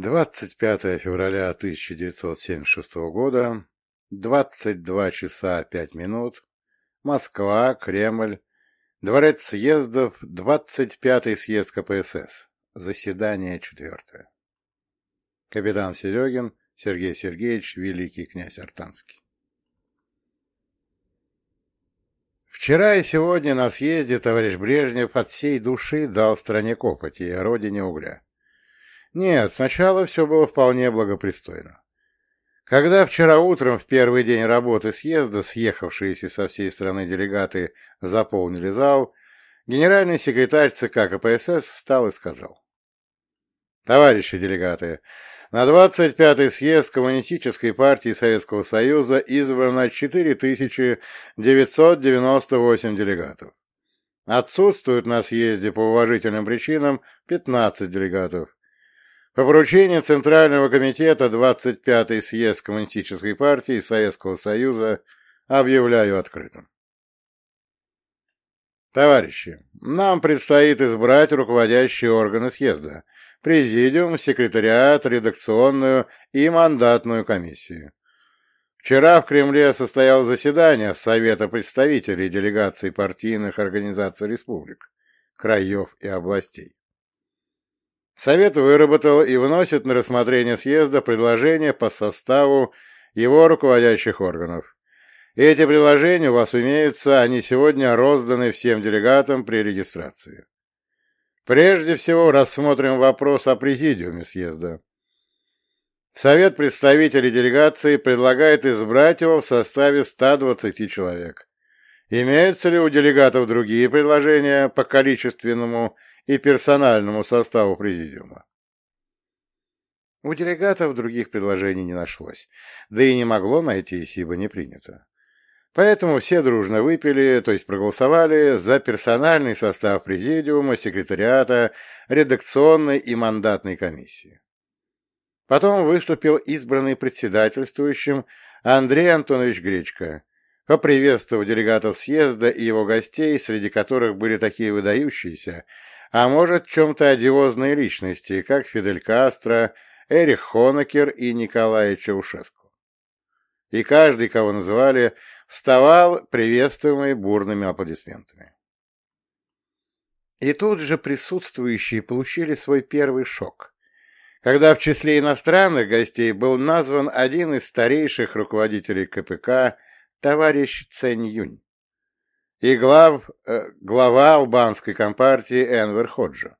25 февраля 1976 года, 22 часа 5 минут, Москва, Кремль, Дворец съездов, 25-й съезд КПСС, заседание четвертое. Капитан Серегин, Сергей Сергеевич, великий князь Артанский. Вчера и сегодня на съезде товарищ Брежнев от всей души дал стране копоти и родине угля. Нет, сначала все было вполне благопристойно. Когда вчера утром, в первый день работы съезда, съехавшиеся со всей страны делегаты заполнили зал, генеральный секретарь ЦК КПСС встал и сказал. Товарищи делегаты, на 25-й съезд Коммунистической партии Советского Союза избрано 4998 делегатов. Отсутствуют на съезде по уважительным причинам 15 делегатов. По поручению Центрального комитета 25-й съезд Коммунистической партии Советского Союза объявляю открытым. Товарищи, нам предстоит избрать руководящие органы съезда, президиум, секретариат, редакционную и мандатную комиссию. Вчера в Кремле состоялось заседание Совета представителей делегаций партийных организаций республик, краев и областей. Совет выработал и вносит на рассмотрение съезда предложения по составу его руководящих органов. Эти предложения у вас имеются, они сегодня розданы всем делегатам при регистрации. Прежде всего рассмотрим вопрос о президиуме съезда. Совет представителей делегации предлагает избрать его в составе 120 человек. Имеются ли у делегатов другие предложения по количественному и персональному составу президиума. У делегатов других предложений не нашлось, да и не могло найтись, ибо не принято. Поэтому все дружно выпили, то есть проголосовали за персональный состав президиума, секретариата, редакционной и мандатной комиссии. Потом выступил избранный председательствующим Андрей Антонович Гречко, поприветствовав делегатов съезда и его гостей, среди которых были такие выдающиеся, а может, чем-то одиозные личности, как Фидель Кастро, Эрих Хонекер и Николай Чаушеску. И каждый, кого называли, вставал, приветствуемый бурными аплодисментами. И тут же присутствующие получили свой первый шок, когда в числе иностранных гостей был назван один из старейших руководителей КПК, товарищ Цэнь Юнь и глав, э, глава албанской компартии Энвер Ходжо.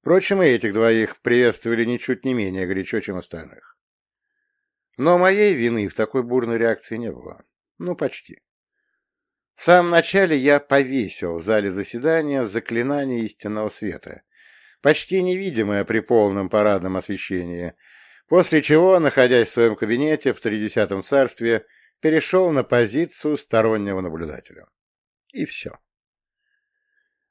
Впрочем, и этих двоих приветствовали ничуть не менее горячо, чем остальных. Но моей вины в такой бурной реакции не было. Ну, почти. В самом начале я повесил в зале заседания заклинание истинного света, почти невидимое при полном парадном освещении, после чего, находясь в своем кабинете в Тридесятом царстве, перешел на позицию стороннего наблюдателя. И все.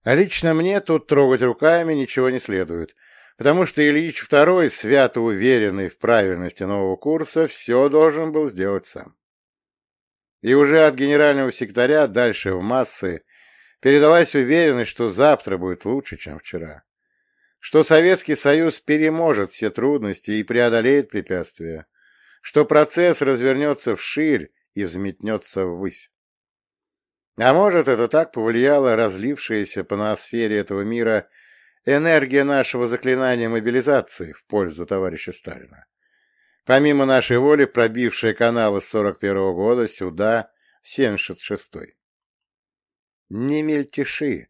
А лично мне тут трогать руками ничего не следует, потому что Ильич II, свято уверенный в правильности нового курса, все должен был сделать сам. И уже от генерального секретаря дальше в массы передалась уверенность, что завтра будет лучше, чем вчера, что Советский Союз переможет все трудности и преодолеет препятствия, что процесс развернется вширь и взметнется ввысь. А может, это так повлияло разлившаяся по ноосфере этого мира энергия нашего заклинания мобилизации в пользу товарища Сталина. Помимо нашей воли, пробившая каналы с 41 -го года сюда, в 76-й. Не мельтеши.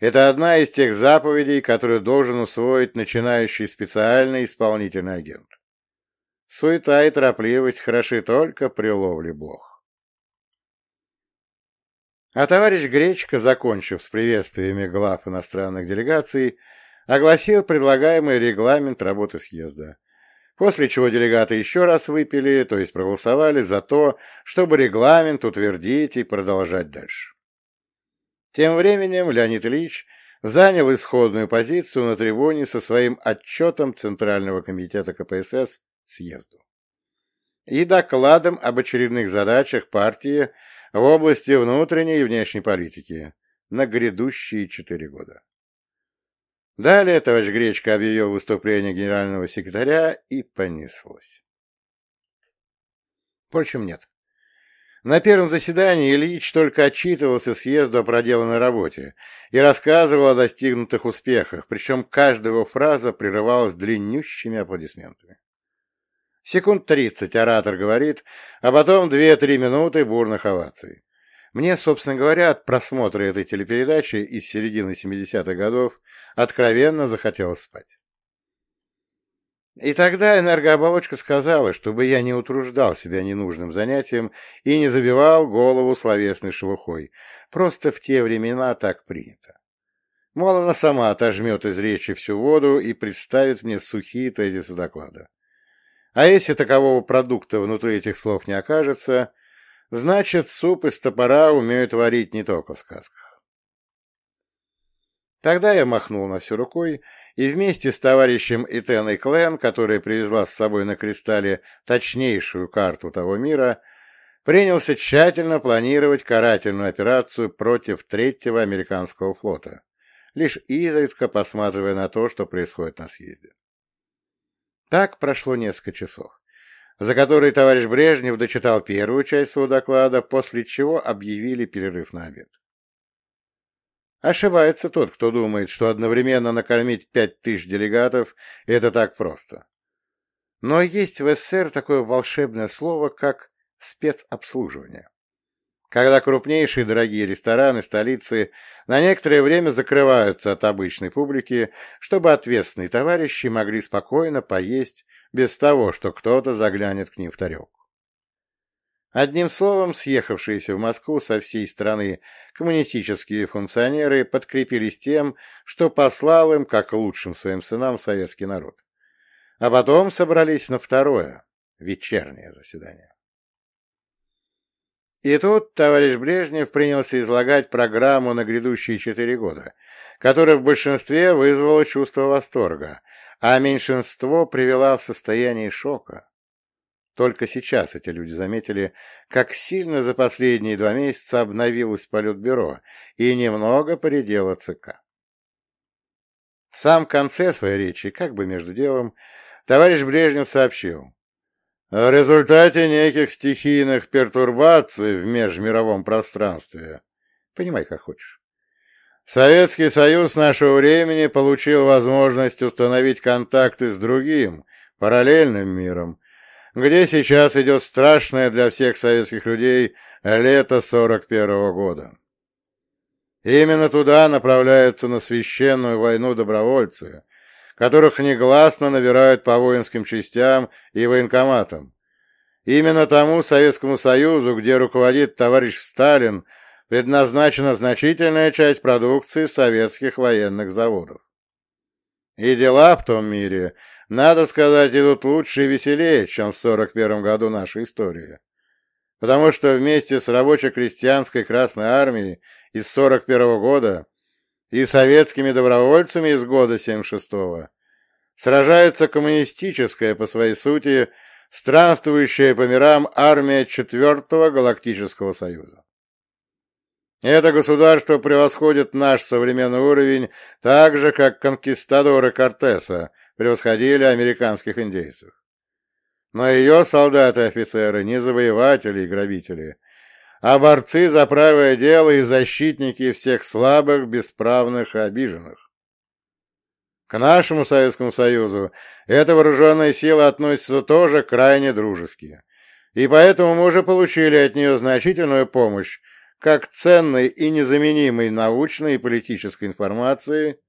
Это одна из тех заповедей, которые должен усвоить начинающий специальный исполнительный агент. Суета и торопливость хороши только при ловле блох. А товарищ Гречко, закончив с приветствиями глав иностранных делегаций, огласил предлагаемый регламент работы съезда, после чего делегаты еще раз выпили, то есть проголосовали за то, чтобы регламент утвердить и продолжать дальше. Тем временем Леонид Ильич занял исходную позицию на трибуне со своим отчетом Центрального комитета КПСС съезду и докладом об очередных задачах партии в области внутренней и внешней политики на грядущие четыре года. Далее товарищ Гречка объявил выступление генерального секретаря и понеслось. Впрочем, нет. На первом заседании Ильич только отчитывался съезду о проделанной работе и рассказывал о достигнутых успехах, причем каждая его фраза прерывалась длиннющими аплодисментами. Секунд тридцать оратор говорит, а потом две-три минуты бурных оваций. Мне, собственно говоря, от просмотра этой телепередачи из середины 70-х годов откровенно захотелось спать. И тогда энергооболочка сказала, чтобы я не утруждал себя ненужным занятием и не забивал голову словесной шелухой. Просто в те времена так принято. Мол, она сама отожмет из речи всю воду и представит мне сухие тезисы доклада. А если такового продукта внутри этих слов не окажется, значит, суп из топора умеют варить не только в сказках. Тогда я махнул на все рукой и вместе с товарищем Итеной Клен, которая привезла с собой на кристалле точнейшую карту того мира, принялся тщательно планировать карательную операцию против третьего американского флота, лишь изредка посматривая на то, что происходит на съезде. Так прошло несколько часов, за которые товарищ Брежнев дочитал первую часть своего доклада, после чего объявили перерыв на обед. Ошибается тот, кто думает, что одновременно накормить пять тысяч делегатов – это так просто. Но есть в СССР такое волшебное слово, как спецобслуживание. Когда крупнейшие дорогие рестораны столицы на некоторое время закрываются от обычной публики, чтобы ответственные товарищи могли спокойно поесть без того, что кто-то заглянет к ним в тарелку. Одним словом, съехавшиеся в Москву со всей страны коммунистические функционеры подкрепились тем, что послал им, как лучшим своим сынам, советский народ. А потом собрались на второе, вечернее заседание. И тут товарищ Брежнев принялся излагать программу на грядущие четыре года, которая в большинстве вызвала чувство восторга, а меньшинство привела в состояние шока. Только сейчас эти люди заметили, как сильно за последние два месяца обновилось Политбюро и немного поредело ЦК. В самом конце своей речи, как бы между делом, товарищ Брежнев сообщил, в результате неких стихийных пертурбаций в межмировом пространстве, понимай как хочешь, Советский Союз нашего времени получил возможность установить контакты с другим, параллельным миром, где сейчас идет страшное для всех советских людей лето 41-го года. Именно туда направляются на священную войну добровольцы, которых негласно набирают по воинским частям и военкоматам. Именно тому Советскому Союзу, где руководит товарищ Сталин, предназначена значительная часть продукции советских военных заводов. И дела в том мире надо сказать, идут лучше и веселее, чем в 41 году нашей истории. Потому что вместе с рабоче-крестьянской Красной Армией из 41 года и советскими добровольцами из года 76-го сражается коммунистическая по своей сути странствующая по мирам армия Четвертого Галактического Союза. Это государство превосходит наш современный уровень так же, как конкистадоры Кортеса превосходили американских индейцев. Но ее солдаты и офицеры не завоеватели и грабители, а борцы за правое дело и защитники всех слабых, бесправных и обиженных. К нашему Советскому Союзу эта вооруженная сила относится тоже крайне дружески, и поэтому мы уже получили от нее значительную помощь как ценной и незаменимой научной и политической информации –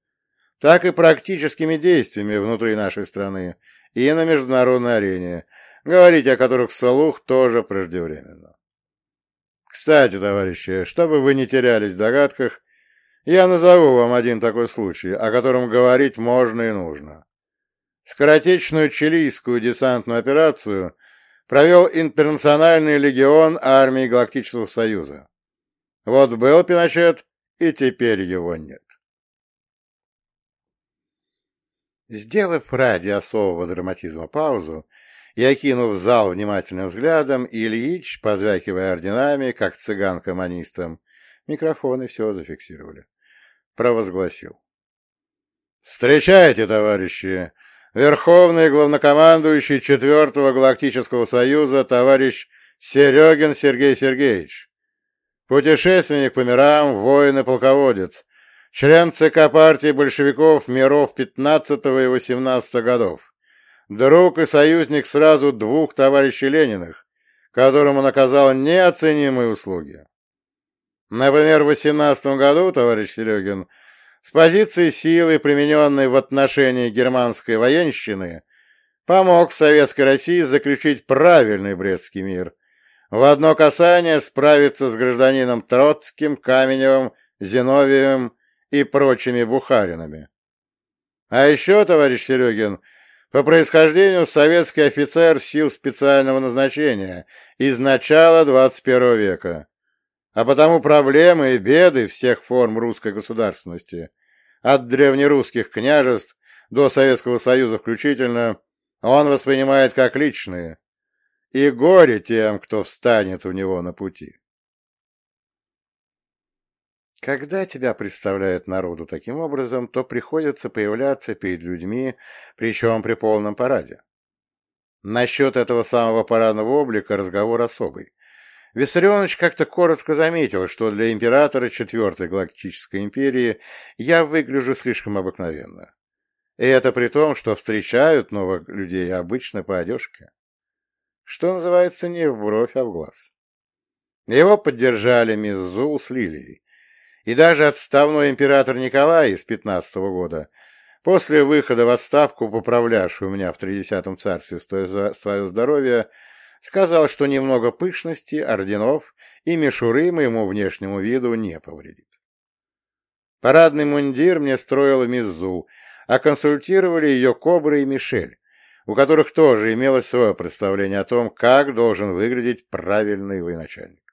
так и практическими действиями внутри нашей страны и на международной арене, говорить о которых слух тоже преждевременно. Кстати, товарищи, чтобы вы не терялись в догадках, я назову вам один такой случай, о котором говорить можно и нужно. Скоротечную чилийскую десантную операцию провел Интернациональный легион армии Галактического Союза. Вот был Пиночет, и теперь его нет. Сделав ради особого драматизма паузу и окинув зал внимательным взглядом, Ильич, позвякивая орденами, как цыган коммунистам, микрофоны все зафиксировали, провозгласил. Встречайте, товарищи! Верховный главнокомандующий Четвертого Галактического Союза товарищ Серегин Сергей Сергеевич. Путешественник по мирам, воин и полководец, член ЦК партии большевиков миров 15 и 18 годов, друг и союзник сразу двух товарищей Лениных, которым он оказал неоценимые услуги. Например, в 18 году товарищ Серегин с позиции силы, примененной в отношении германской военщины, помог Советской России заключить правильный Брестский мир, в одно касание справиться с гражданином Троцким, Каменевым, Зиновьевым и прочими бухаринами. А еще, товарищ Серегин, по происхождению советский офицер сил специального назначения из начала 21 века, а потому проблемы и беды всех форм русской государственности, от древнерусских княжеств до Советского Союза включительно, он воспринимает как личные, и горе тем, кто встанет у него на пути. Когда тебя представляют народу таким образом, то приходится появляться перед людьми, причем при полном параде. Насчет этого самого парадного облика разговор особый. Виссарионович как-то коротко заметил, что для императора Четвертой Галактической империи я выгляжу слишком обыкновенно. И это при том, что встречают новых людей обычно по одежке. Что называется, не в бровь, а в глаз. Его поддержали Миззу с Лилией. И даже отставной император Николай из пятнадцатого года, после выхода в отставку, поправлявший у меня в тридесятом царстве свое здоровье, сказал, что немного пышности, орденов и мишуры моему внешнему виду не повредит. Парадный мундир мне строила Мизу, а консультировали ее Кобра и Мишель, у которых тоже имелось свое представление о том, как должен выглядеть правильный военачальник.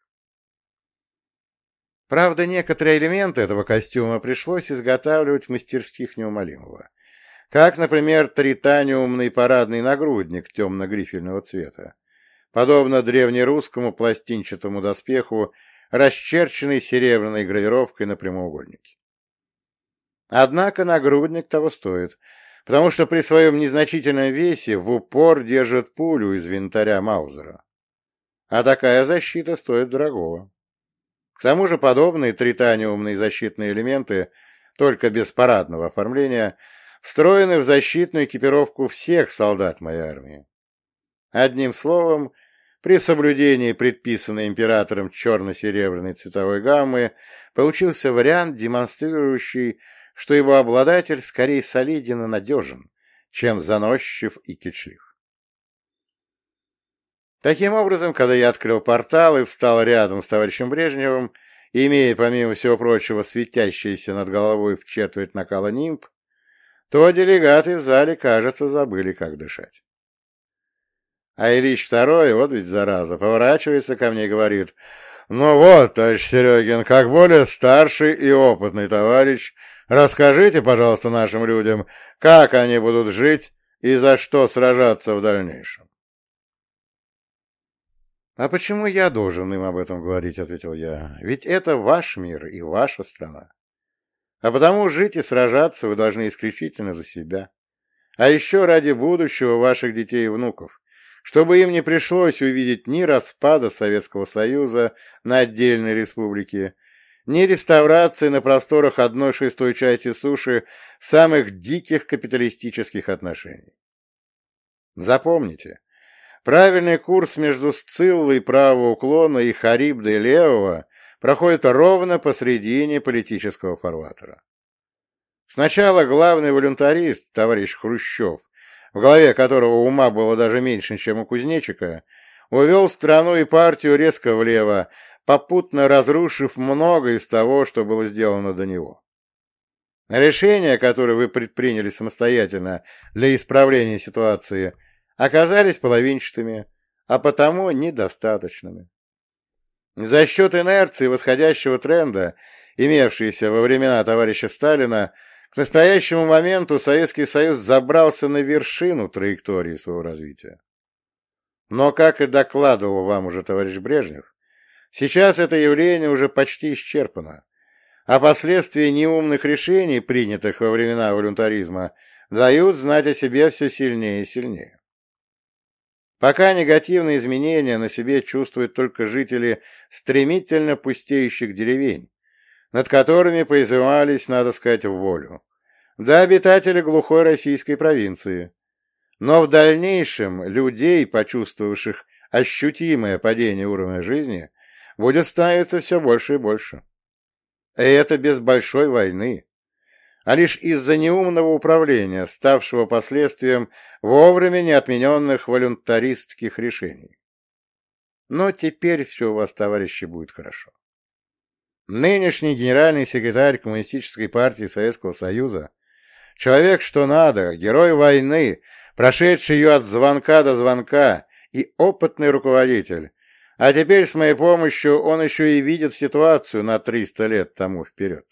Правда, некоторые элементы этого костюма пришлось изготавливать в мастерских неумолимого. Как, например, тританиумный парадный нагрудник темно-грифельного цвета, подобно древнерусскому пластинчатому доспеху, расчерченный серебряной гравировкой на прямоугольнике. Однако нагрудник того стоит, потому что при своем незначительном весе в упор держит пулю из винтаря Маузера. А такая защита стоит дорогого. К тому же подобные тританиумные защитные элементы, только без парадного оформления, встроены в защитную экипировку всех солдат моей армии. Одним словом, при соблюдении предписанной императором черно-серебряной цветовой гаммы получился вариант, демонстрирующий, что его обладатель скорее солиден и надежен, чем заносчив и кичлив. Таким образом, когда я открыл портал и встал рядом с товарищем Брежневым, имея, помимо всего прочего, светящийся над головой в четверть накала нимб, то делегаты в зале, кажется, забыли, как дышать. А Ильич Второй, вот ведь зараза, поворачивается ко мне и говорит, «Ну вот, товарищ Серегин, как более старший и опытный товарищ, расскажите, пожалуйста, нашим людям, как они будут жить и за что сражаться в дальнейшем». «А почему я должен им об этом говорить?» — ответил я. «Ведь это ваш мир и ваша страна. А потому жить и сражаться вы должны исключительно за себя. А еще ради будущего ваших детей и внуков, чтобы им не пришлось увидеть ни распада Советского Союза на отдельные республики, ни реставрации на просторах одной шестой части суши самых диких капиталистических отношений. Запомните, Правильный курс между Сциллой правого уклона и Харибдой левого проходит ровно посредине политического фарватера. Сначала главный волюнтарист, товарищ Хрущев, в голове которого ума было даже меньше, чем у кузнечика, увел страну и партию резко влево, попутно разрушив много из того, что было сделано до него. Решения, которые вы предприняли самостоятельно для исправления ситуации – оказались половинчатыми, а потому недостаточными. За счет инерции восходящего тренда, имевшейся во времена товарища Сталина, к настоящему моменту Советский Союз забрался на вершину траектории своего развития. Но, как и докладывал вам уже товарищ Брежнев, сейчас это явление уже почти исчерпано. а последствия неумных решений, принятых во времена волюнтаризма, дают знать о себе все сильнее и сильнее. Пока негативные изменения на себе чувствуют только жители стремительно пустеющих деревень, над которыми произвивались, надо сказать, в волю, да обитатели глухой российской провинции. Но в дальнейшем людей, почувствовавших ощутимое падение уровня жизни, будет становиться все больше и больше. И это без большой войны, а лишь из-за неумного управления, ставшего последствием вовремя неотмененных волюнтаристских решений. Но теперь все у вас, товарищи, будет хорошо. Нынешний генеральный секретарь Коммунистической партии Советского Союза, человек что надо, герой войны, прошедший ее от звонка до звонка и опытный руководитель, а теперь с моей помощью он еще и видит ситуацию на 300 лет тому вперед.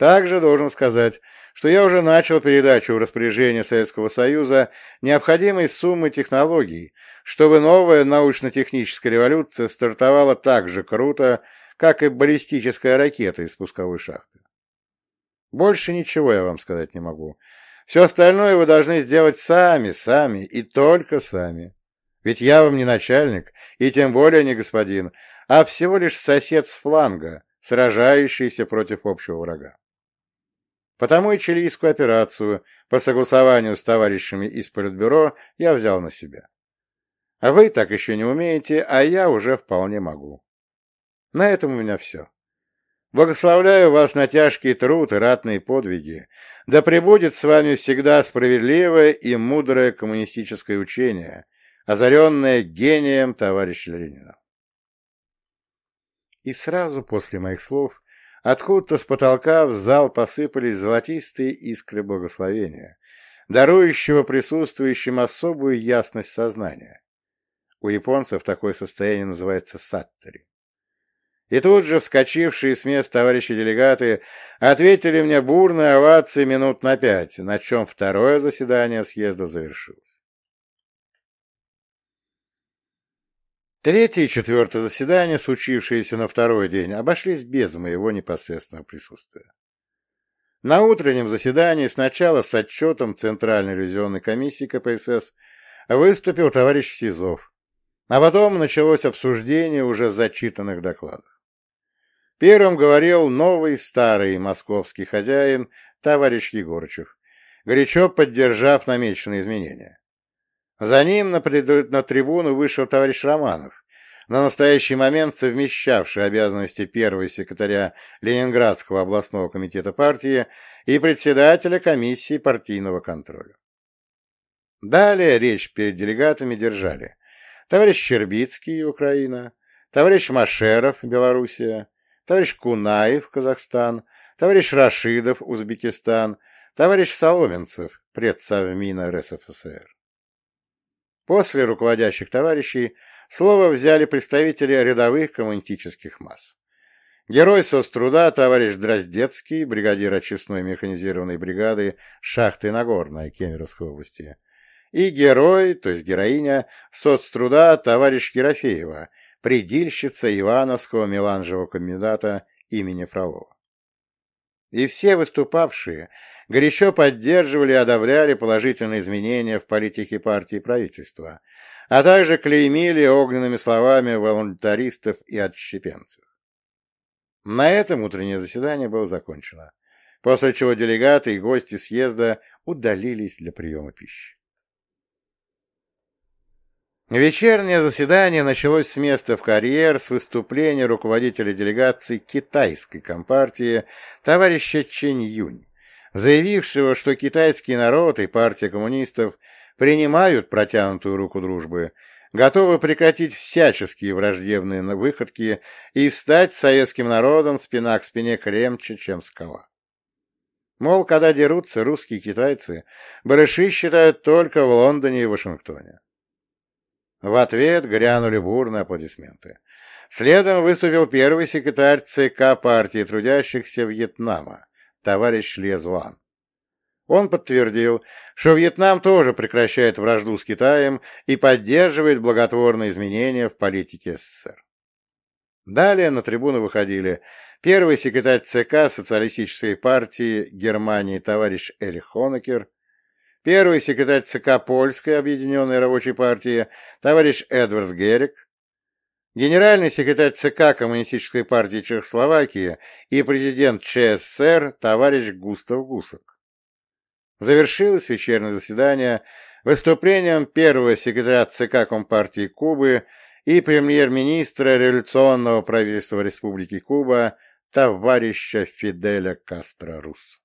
Также должен сказать, что я уже начал передачу в распоряжение Советского Союза необходимой суммы технологий, чтобы новая научно-техническая революция стартовала так же круто, как и баллистическая ракета из пусковой шахты. Больше ничего я вам сказать не могу. Все остальное вы должны сделать сами, сами и только сами. Ведь я вам не начальник, и тем более не господин, а всего лишь сосед с фланга, сражающийся против общего врага. Потому и чилийскую операцию по согласованию с товарищами из Политбюро я взял на себя. А вы так еще не умеете, а я уже вполне могу. На этом у меня все. Благословляю вас на тяжкий труд и ратные подвиги. Да пребудет с вами всегда справедливое и мудрое коммунистическое учение, озаренное гением товарища Ленина. И сразу после моих слов Откуда-то с потолка в зал посыпались золотистые искры благословения, дарующего присутствующим особую ясность сознания. У японцев такое состояние называется саттери. И тут же вскочившие с мест товарищи-делегаты ответили мне бурной овацией минут на пять, на чем второе заседание съезда завершилось. Третье и четвертое заседания, случившиеся на второй день, обошлись без моего непосредственного присутствия. На утреннем заседании сначала с отчетом Центральной ревизионной комиссии КПСС выступил товарищ Сизов, а потом началось обсуждение уже зачитанных докладов. Первым говорил новый старый московский хозяин, товарищ Егорычев, горячо поддержав намеченные изменения. За ним на, пред... на трибуну вышел товарищ Романов, на настоящий момент совмещавший обязанности первого секретаря Ленинградского областного комитета партии и председателя комиссии партийного контроля. Далее речь перед делегатами держали товарищ Щербицкий, Украина, товарищ Машеров, Белоруссия, товарищ Кунаев, Казахстан, товарищ Рашидов, Узбекистан, товарищ Соломенцев, предсовмина РСФСР. После руководящих товарищей слово взяли представители рядовых коммунистических масс. Герой соцтруда товарищ Дроздецкий, бригадир очистной механизированной бригады шахты Нагорной Кемеровской области, и герой, то есть героиня, соцтруда товарищ Ерофеева, предильщица Ивановского меланжевого комбината имени Фролова. И все выступавшие горячо поддерживали и одобряли положительные изменения в политике партии и правительства, а также клеймили огненными словами волонтаристов и отщепенцев. На этом утреннее заседание было закончено, после чего делегаты и гости съезда удалились для приема пищи. Вечернее заседание началось с места в карьер с выступления руководителя делегации китайской компартии товарища Чэнь Юнь, заявившего, что китайский народ и партия коммунистов принимают протянутую руку дружбы, готовы прекратить всяческие враждебные выходки и встать с советским народом спина к спине крепче, чем скала. Мол, когда дерутся русские и китайцы, барыши считают только в Лондоне и Вашингтоне. В ответ грянули бурные аплодисменты. Следом выступил первый секретарь ЦК партии трудящихся Вьетнама, товарищ Лезуан. Он подтвердил, что Вьетнам тоже прекращает вражду с Китаем и поддерживает благотворные изменения в политике СССР. Далее на трибуну выходили первый секретарь ЦК Социалистической партии Германии товарищ Эль Хонекер, первый секретарь ЦК Польской Объединенной Рабочей партии товарищ Эдвард Герик, генеральный секретарь ЦК Коммунистической партии Чехословакии и президент ЧССР товарищ Густав Гусак. Завершилось вечернее заседание выступлением первого секретаря ЦК Компартии Кубы и премьер-министра революционного правительства Республики Куба товарища Фиделя Кастро-Рус.